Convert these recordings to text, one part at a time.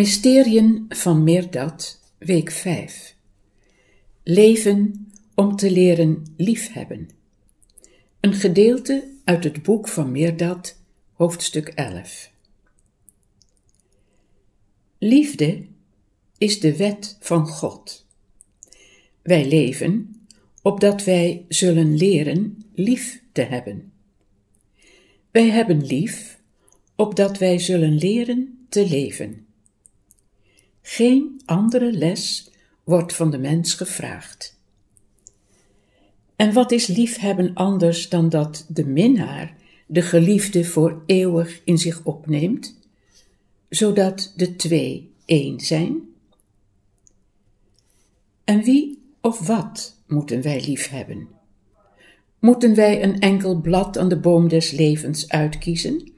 Mysteriën van Meerdad, week 5. Leven om te leren liefhebben. Een gedeelte uit het boek van Meerdad, hoofdstuk 11. Liefde is de wet van God. Wij leven opdat wij zullen leren lief te hebben. Wij hebben lief opdat wij zullen leren te leven. Geen andere les wordt van de mens gevraagd. En wat is liefhebben anders dan dat de minnaar de geliefde voor eeuwig in zich opneemt, zodat de twee één zijn? En wie of wat moeten wij liefhebben? Moeten wij een enkel blad aan de boom des levens uitkiezen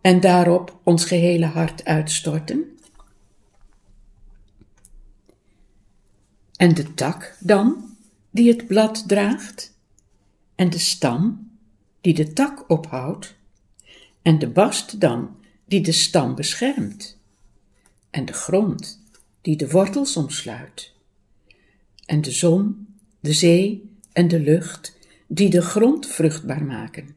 en daarop ons gehele hart uitstorten? En de tak dan, die het blad draagt? En de stam, die de tak ophoudt? En de bast dan, die de stam beschermt? En de grond, die de wortels omsluit? En de zon, de zee en de lucht, die de grond vruchtbaar maken?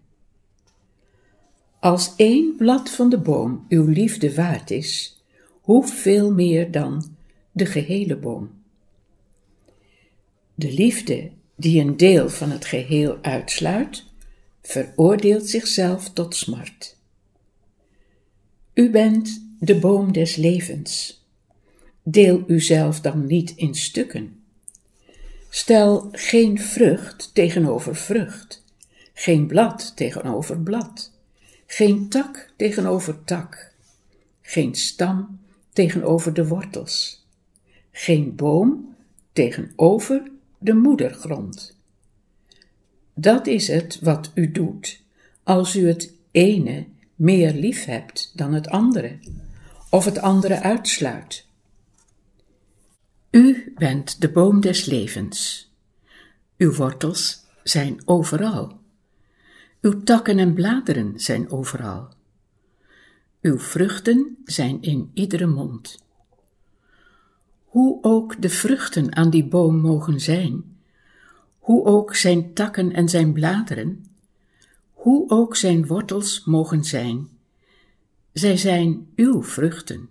Als één blad van de boom uw liefde waard is, hoeveel meer dan de gehele boom? De liefde die een deel van het geheel uitsluit, veroordeelt zichzelf tot smart. U bent de boom des levens. Deel uzelf dan niet in stukken. Stel geen vrucht tegenover vrucht, geen blad tegenover blad, geen tak tegenover tak, geen stam tegenover de wortels, geen boom tegenover de moedergrond. Dat is het wat u doet als u het ene meer lief hebt dan het andere, of het andere uitsluit. U bent de boom des levens. Uw wortels zijn overal. Uw takken en bladeren zijn overal. Uw vruchten zijn in iedere mond. Hoe ook de vruchten aan die boom mogen zijn, hoe ook zijn takken en zijn bladeren, hoe ook zijn wortels mogen zijn, zij zijn uw vruchten,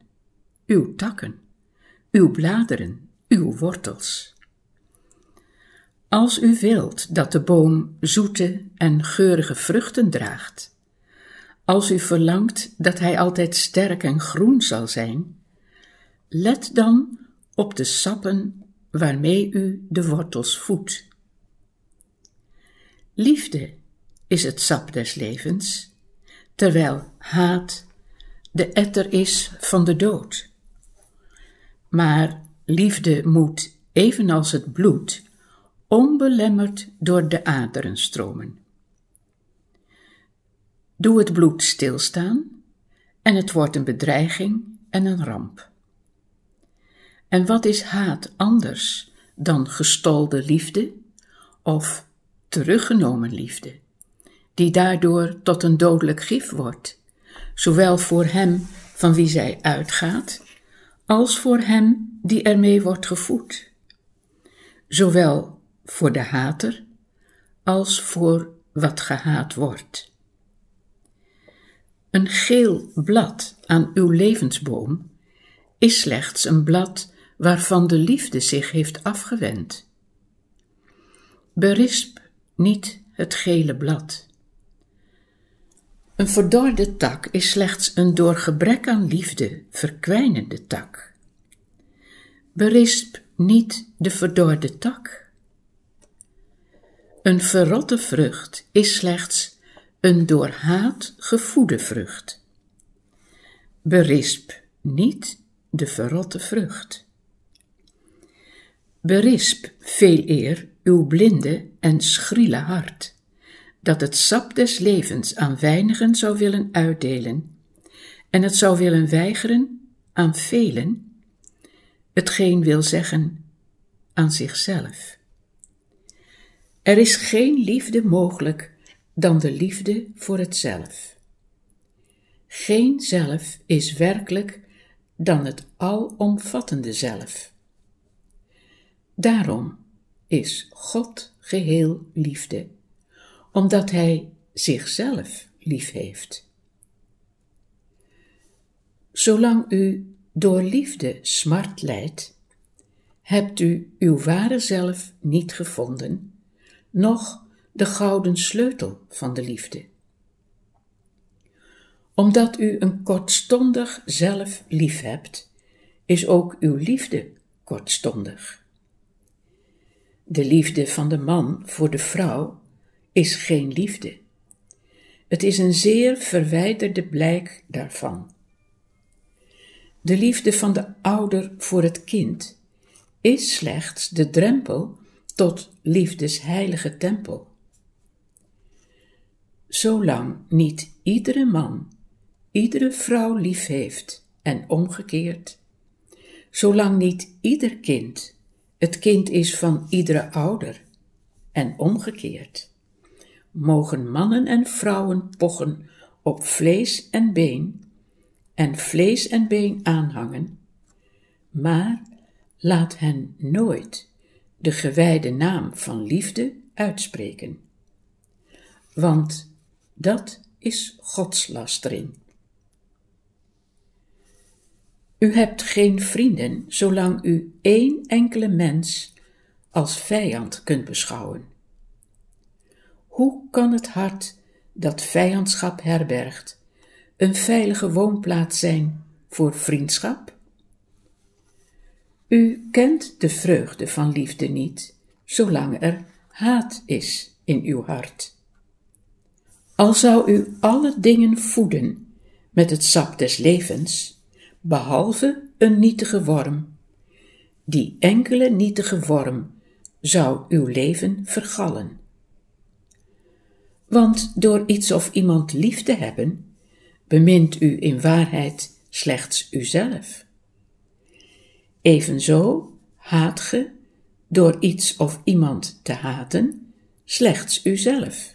uw takken, uw bladeren, uw wortels. Als u wilt dat de boom zoete en geurige vruchten draagt, als u verlangt dat hij altijd sterk en groen zal zijn, let dan op de sappen waarmee u de wortels voedt. Liefde is het sap des levens, terwijl haat de etter is van de dood. Maar liefde moet, evenals het bloed, onbelemmerd door de aderen stromen. Doe het bloed stilstaan en het wordt een bedreiging en een ramp. En wat is haat anders dan gestolde liefde of teruggenomen liefde, die daardoor tot een dodelijk gif wordt, zowel voor hem van wie zij uitgaat, als voor hem die ermee wordt gevoed, zowel voor de hater als voor wat gehaat wordt. Een geel blad aan uw levensboom is slechts een blad waarvan de liefde zich heeft afgewend. Berisp niet het gele blad. Een verdorde tak is slechts een door gebrek aan liefde verkwijnende tak. Berisp niet de verdorde tak. Een verrotte vrucht is slechts een door haat gevoede vrucht. Berisp niet de verrotte vrucht. Berisp veel eer uw blinde en schriele hart, dat het sap des levens aan weinigen zou willen uitdelen, en het zou willen weigeren aan velen, hetgeen wil zeggen aan zichzelf. Er is geen liefde mogelijk dan de liefde voor het zelf. Geen zelf is werkelijk dan het alomvattende zelf. Daarom is God geheel liefde, omdat Hij zichzelf lief heeft. Zolang u door liefde smart lijdt, hebt u uw ware zelf niet gevonden, noch de gouden sleutel van de liefde. Omdat u een kortstondig zelf lief hebt, is ook uw liefde kortstondig. De liefde van de man voor de vrouw is geen liefde. Het is een zeer verwijderde blijk daarvan. De liefde van de ouder voor het kind is slechts de drempel tot liefdes heilige tempel. Zolang niet iedere man iedere vrouw lief heeft en omgekeerd, zolang niet ieder kind het kind is van iedere ouder en omgekeerd, mogen mannen en vrouwen pochen op vlees en been en vlees en been aanhangen, maar laat hen nooit de gewijde naam van liefde uitspreken. Want dat is godslastering. U hebt geen vrienden zolang u één enkele mens als vijand kunt beschouwen. Hoe kan het hart dat vijandschap herbergt een veilige woonplaats zijn voor vriendschap? U kent de vreugde van liefde niet, zolang er haat is in uw hart. Al zou u alle dingen voeden met het sap des levens, behalve een nietige worm, die enkele nietige worm zou uw leven vergallen. Want door iets of iemand lief te hebben, bemint u in waarheid slechts uzelf. Evenzo haat ge, door iets of iemand te haten, slechts uzelf.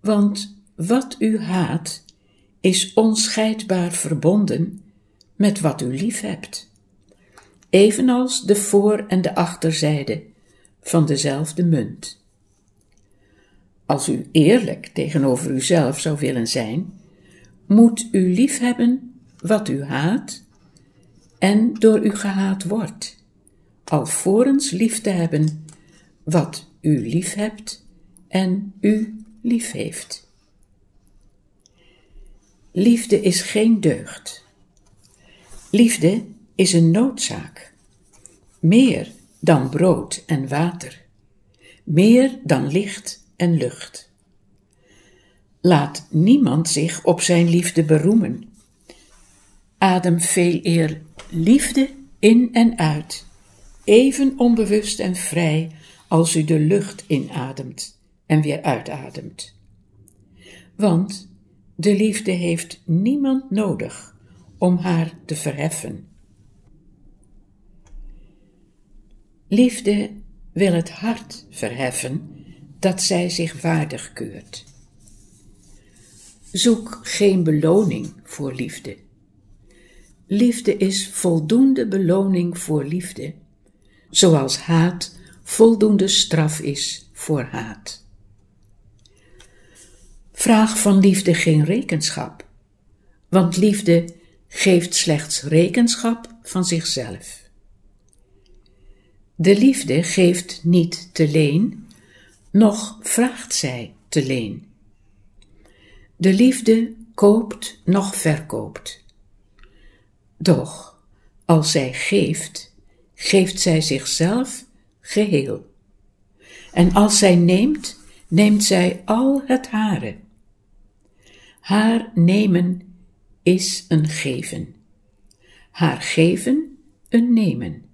Want wat u haat, is onscheidbaar verbonden met wat u lief hebt, evenals de voor- en de achterzijde van dezelfde munt. Als u eerlijk tegenover uzelf zou willen zijn, moet u liefhebben wat u haat en door u gehaat wordt, alvorens lief te hebben wat u lief hebt en u lief heeft. Liefde is geen deugd. Liefde is een noodzaak, meer dan brood en water, meer dan licht en lucht. Laat niemand zich op zijn liefde beroemen. Adem veel eer liefde in en uit, even onbewust en vrij als u de lucht inademt en weer uitademt. Want de liefde heeft niemand nodig om haar te verheffen. Liefde wil het hart verheffen dat zij zich waardig keurt. Zoek geen beloning voor liefde. Liefde is voldoende beloning voor liefde, zoals haat voldoende straf is voor haat. Vraag van liefde geen rekenschap, want liefde geeft slechts rekenschap van zichzelf. De liefde geeft niet te leen, noch vraagt zij te leen. De liefde koopt noch verkoopt. Doch als zij geeft, geeft zij zichzelf geheel. En als zij neemt, neemt zij al het hare. Haar nemen is een geven, haar geven een nemen.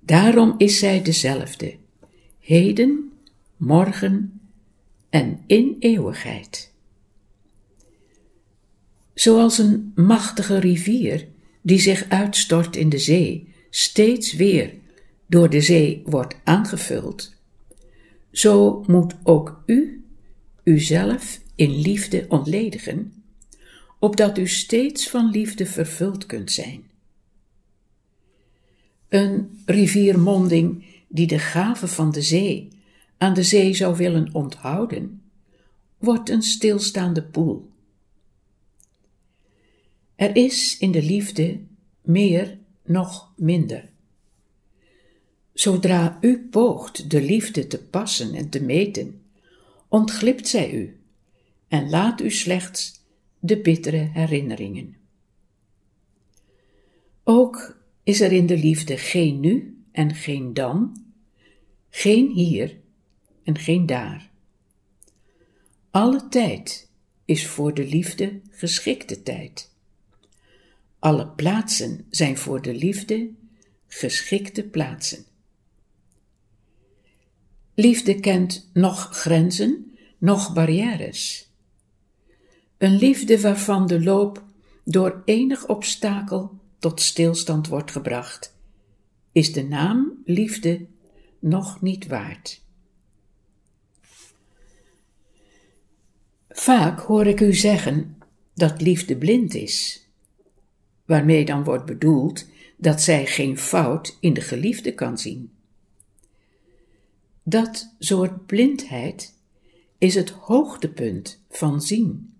Daarom is zij dezelfde, heden, morgen en in eeuwigheid. Zoals een machtige rivier die zich uitstort in de zee, steeds weer door de zee wordt aangevuld, zo moet ook u uzelf in liefde ontledigen, opdat u steeds van liefde vervuld kunt zijn. Een riviermonding die de gave van de zee aan de zee zou willen onthouden, wordt een stilstaande poel. Er is in de liefde meer nog minder. Zodra u poogt de liefde te passen en te meten, ontglipt zij u en laat u slechts de bittere herinneringen. Ook is er in de liefde geen nu en geen dan, geen hier en geen daar. Alle tijd is voor de liefde geschikte tijd. Alle plaatsen zijn voor de liefde geschikte plaatsen. Liefde kent noch grenzen, noch barrières. Een liefde waarvan de loop door enig obstakel tot stilstand wordt gebracht, is de naam liefde nog niet waard. Vaak hoor ik u zeggen dat liefde blind is, waarmee dan wordt bedoeld dat zij geen fout in de geliefde kan zien. Dat soort blindheid is het hoogtepunt van zien.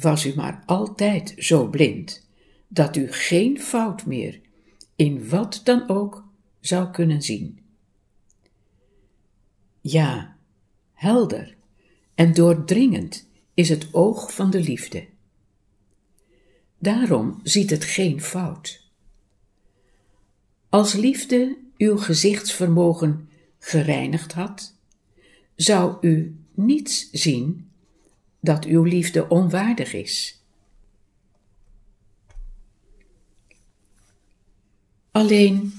Was u maar altijd zo blind dat u geen fout meer in wat dan ook zou kunnen zien. Ja, helder en doordringend is het oog van de liefde. Daarom ziet het geen fout. Als liefde uw gezichtsvermogen gereinigd had, zou u niets zien dat uw liefde onwaardig is. Alleen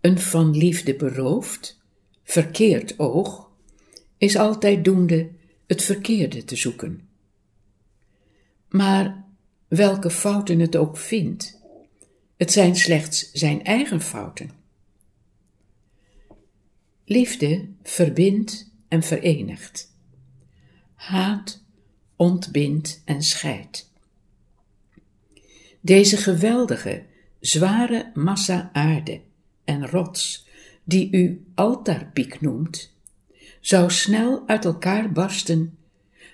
een van liefde beroofd, verkeerd oog is altijd doende het verkeerde te zoeken. Maar welke fouten het ook vindt, het zijn slechts zijn eigen fouten. Liefde verbindt en verenigt. Haat ontbindt en scheidt. Deze geweldige, zware massa aarde en rots, die u altaarpiek noemt, zou snel uit elkaar barsten,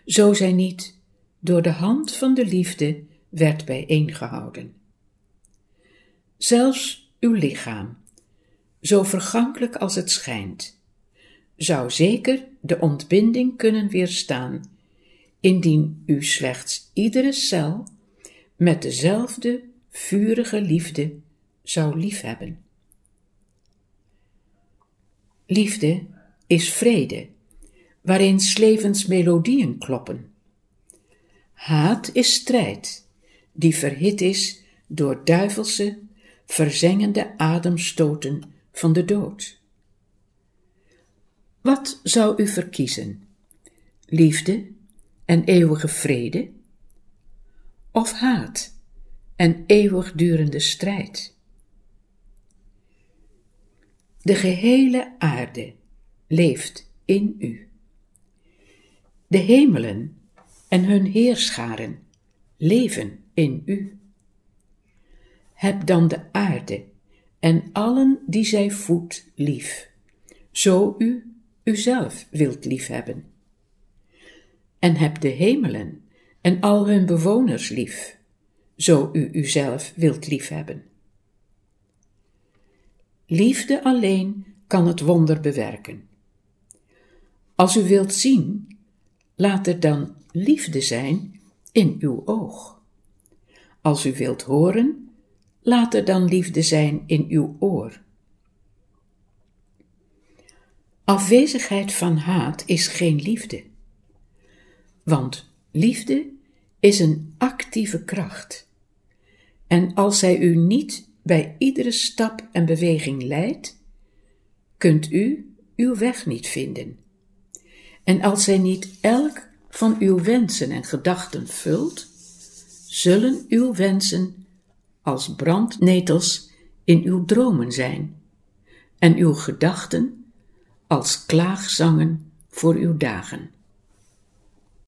zo zij niet door de hand van de liefde werd bijeengehouden. Zelfs uw lichaam, zo vergankelijk als het schijnt, zou zeker de ontbinding kunnen weerstaan, indien u slechts iedere cel met dezelfde vurige liefde zou liefhebben. Liefde is vrede, waarin levens melodieën kloppen. Haat is strijd, die verhit is door duivelse, verzengende ademstoten van de dood. Wat zou u verkiezen? Liefde en eeuwige vrede? Of haat en eeuwigdurende strijd? De gehele aarde leeft in u. De hemelen en hun heerscharen leven in u. Heb dan de aarde en allen die zij voedt lief, zo u uzelf wilt liefhebben. En heb de hemelen en al hun bewoners lief, zo u uzelf wilt liefhebben. Liefde alleen kan het wonder bewerken. Als u wilt zien, laat er dan liefde zijn in uw oog. Als u wilt horen, laat er dan liefde zijn in uw oor. Afwezigheid van haat is geen liefde, want liefde is een actieve kracht. En als zij u niet bij iedere stap en beweging leidt, kunt u uw weg niet vinden. En als zij niet elk van uw wensen en gedachten vult, zullen uw wensen als brandnetels in uw dromen zijn en uw gedachten als klaagzangen voor uw dagen.